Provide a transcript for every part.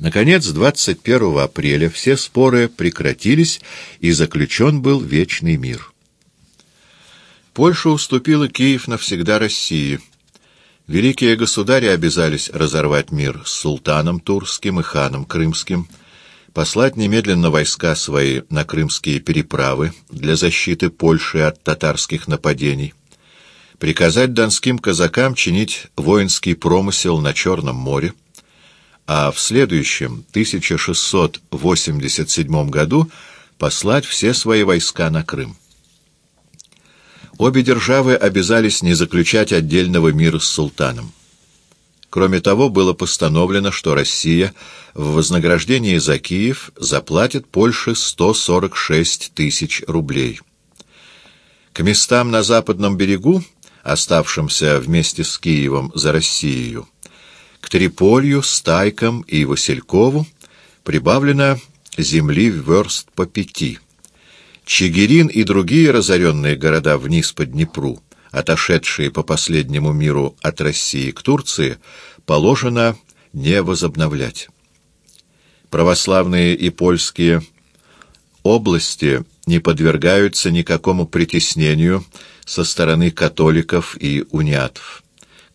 Наконец, 21 апреля все споры прекратились, и заключен был вечный мир. Польша уступила Киев навсегда России. Великие государи обязались разорвать мир с султаном Турским и ханом Крымским, послать немедленно войска свои на крымские переправы для защиты Польши от татарских нападений, приказать донским казакам чинить воинский промысел на Черном море, а в следующем, 1687 году, послать все свои войска на Крым. Обе державы обязались не заключать отдельного мира с султаном. Кроме того, было постановлено, что Россия в вознаграждении за Киев заплатит Польше 146 тысяч рублей. К местам на западном берегу, оставшимся вместе с Киевом за Россию, к Триполью, Стайкам и Василькову прибавлено земли в верст по пяти. Чигирин и другие разоренные города вниз по Днепру, отошедшие по последнему миру от России к Турции, положено не возобновлять. Православные и польские области не подвергаются никакому притеснению со стороны католиков и униатов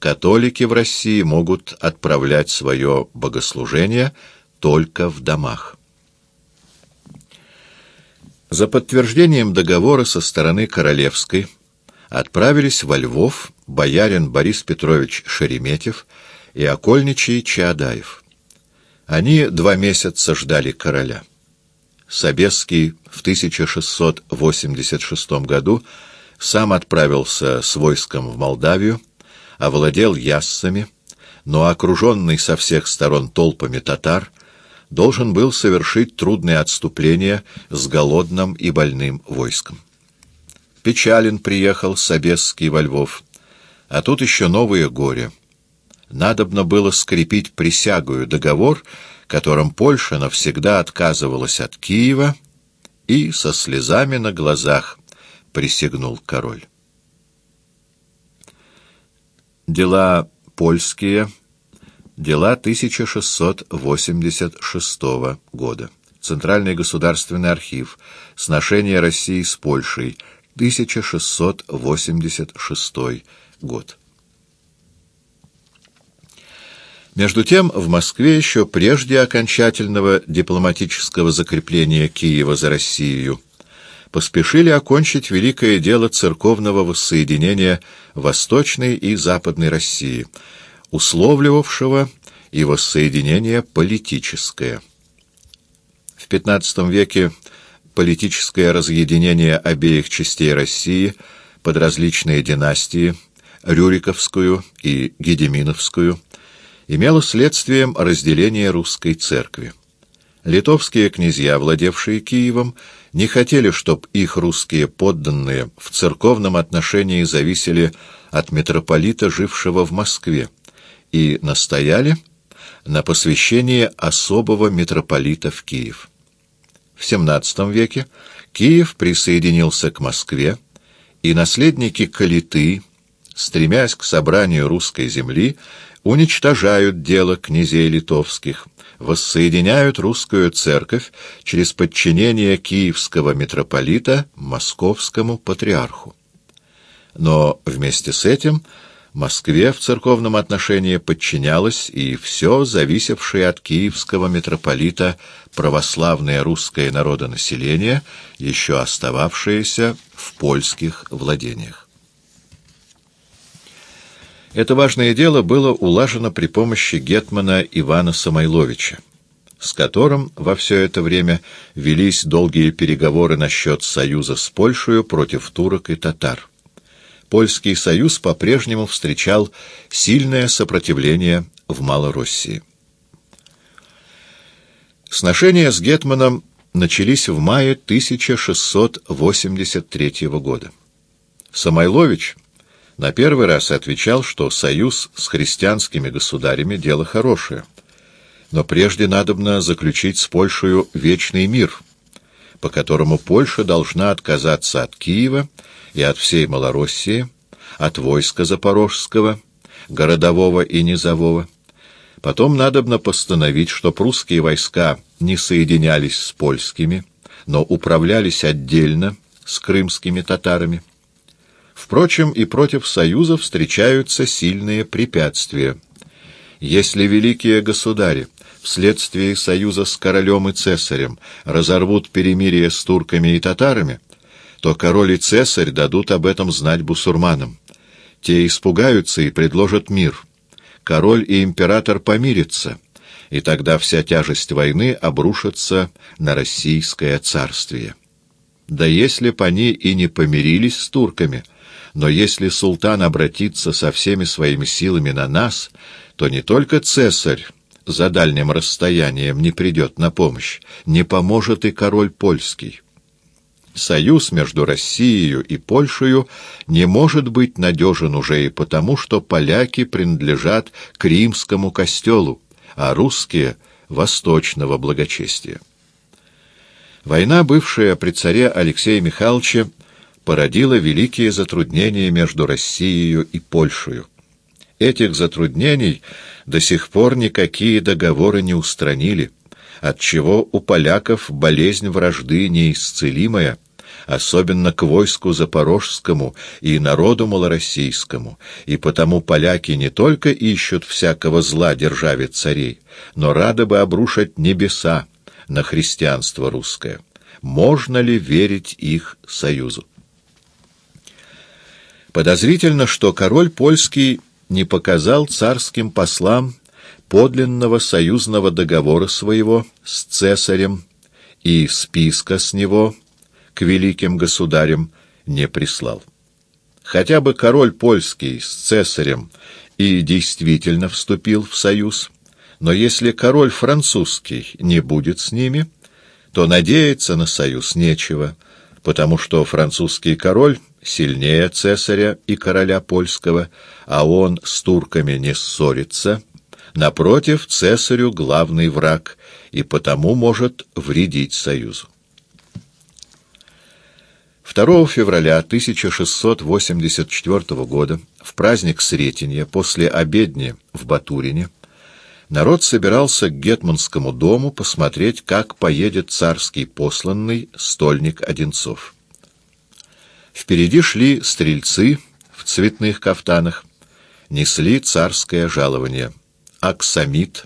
католики в России могут отправлять свое богослужение только в домах. За подтверждением договора со стороны Королевской отправились во Львов боярин Борис Петрович Шереметьев и окольничий Чаадаев. Они два месяца ждали короля. Собесский в 1686 году сам отправился с войском в Молдавию, овладел яссами, но окруженный со всех сторон толпами татар, должен был совершить трудное отступление с голодным и больным войском. Печален приехал Собесский во Львов, а тут еще новое горе. Надобно было скрепить присягую договор, которым Польша навсегда отказывалась от Киева, и со слезами на глазах присягнул король. Дела польские. Дела 1686 года. Центральный государственный архив. Сношение России с Польшей. 1686 год. Между тем, в Москве еще прежде окончательного дипломатического закрепления Киева за Россию поспешили окончить великое дело церковного воссоединения Восточной и Западной России, условливавшего и воссоединение политическое. В XV веке политическое разъединение обеих частей России под различные династии, Рюриковскую и Гедеминовскую, имело следствием разделения русской церкви. Литовские князья, владевшие Киевом, не хотели, чтобы их русские подданные в церковном отношении зависели от митрополита, жившего в Москве, и настояли на посвящении особого митрополита в Киев. В XVII веке Киев присоединился к Москве, и наследники Калиты, стремясь к собранию русской земли, уничтожают дело князей литовских, воссоединяют русскую церковь через подчинение киевского митрополита московскому патриарху. Но вместе с этим Москве в церковном отношении подчинялось и все зависевшее от киевского митрополита православное русское народонаселение, еще остававшееся в польских владениях. Это важное дело было улажено при помощи гетмана Ивана Самойловича, с которым во все это время велись долгие переговоры насчет союза с Польшей против турок и татар. Польский союз по-прежнему встречал сильное сопротивление в Малороссии. Сношения с Гетманом начались в мае 1683 года. Самойлович на первый раз отвечал, что союз с христианскими государями — дело хорошее. Но прежде надобно заключить с Польшей вечный мир, по которому Польша должна отказаться от Киева и от всей Малороссии, от войска Запорожского, городового и низового, Потом надобно постановить, что прусские войска не соединялись с польскими, но управлялись отдельно с крымскими татарами. Впрочем, и против союза встречаются сильные препятствия. Если великие государи вследствие союза с королем и цесарем разорвут перемирие с турками и татарами, то король и цесарь дадут об этом знать бусурманам. Те испугаются и предложат мир. Король и император помирятся, и тогда вся тяжесть войны обрушится на российское царствие. Да если б они и не помирились с турками, но если султан обратится со всеми своими силами на нас, то не только цесарь за дальним расстоянием не придет на помощь, не поможет и король польский. Союз между Россией и Польшей не может быть надежен уже и потому, что поляки принадлежат к римскому костелу, а русские — восточного благочестия. Война, бывшая при царе Алексея Михайловича, породила великие затруднения между Россией и Польшей. Этих затруднений до сих пор никакие договоры не устранили, отчего у поляков болезнь вражды неисцелимая, особенно к войску запорожскому и народу малороссийскому, и потому поляки не только ищут всякого зла державе царей, но рады бы обрушить небеса на христианство русское. Можно ли верить их союзу? Подозрительно, что король польский не показал царским послам подлинного союзного договора своего с цесарем и списка с него к великим государям не прислал. Хотя бы король польский с цесарем и действительно вступил в союз, но если король французский не будет с ними, то надеяться на союз нечего, потому что французский король сильнее цесаря и короля польского, а он с турками не ссорится. Напротив, цесарю главный враг, и потому может вредить союзу. 2 февраля 1684 года, в праздник Сретенья, после обедни в Батурине, народ собирался к Гетманскому дому посмотреть, как поедет царский посланный стольник Одинцов. Впереди шли стрельцы в цветных кафтанах, несли царское жалование. Аксамит,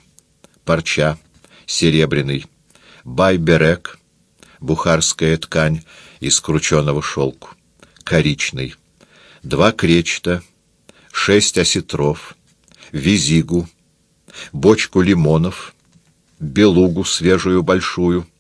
парча, серебряный, байберек, бухарская ткань из крученого шелку, коричный, два кречета, шесть осетров, визигу, бочку лимонов, белугу свежую большую —